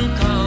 engkau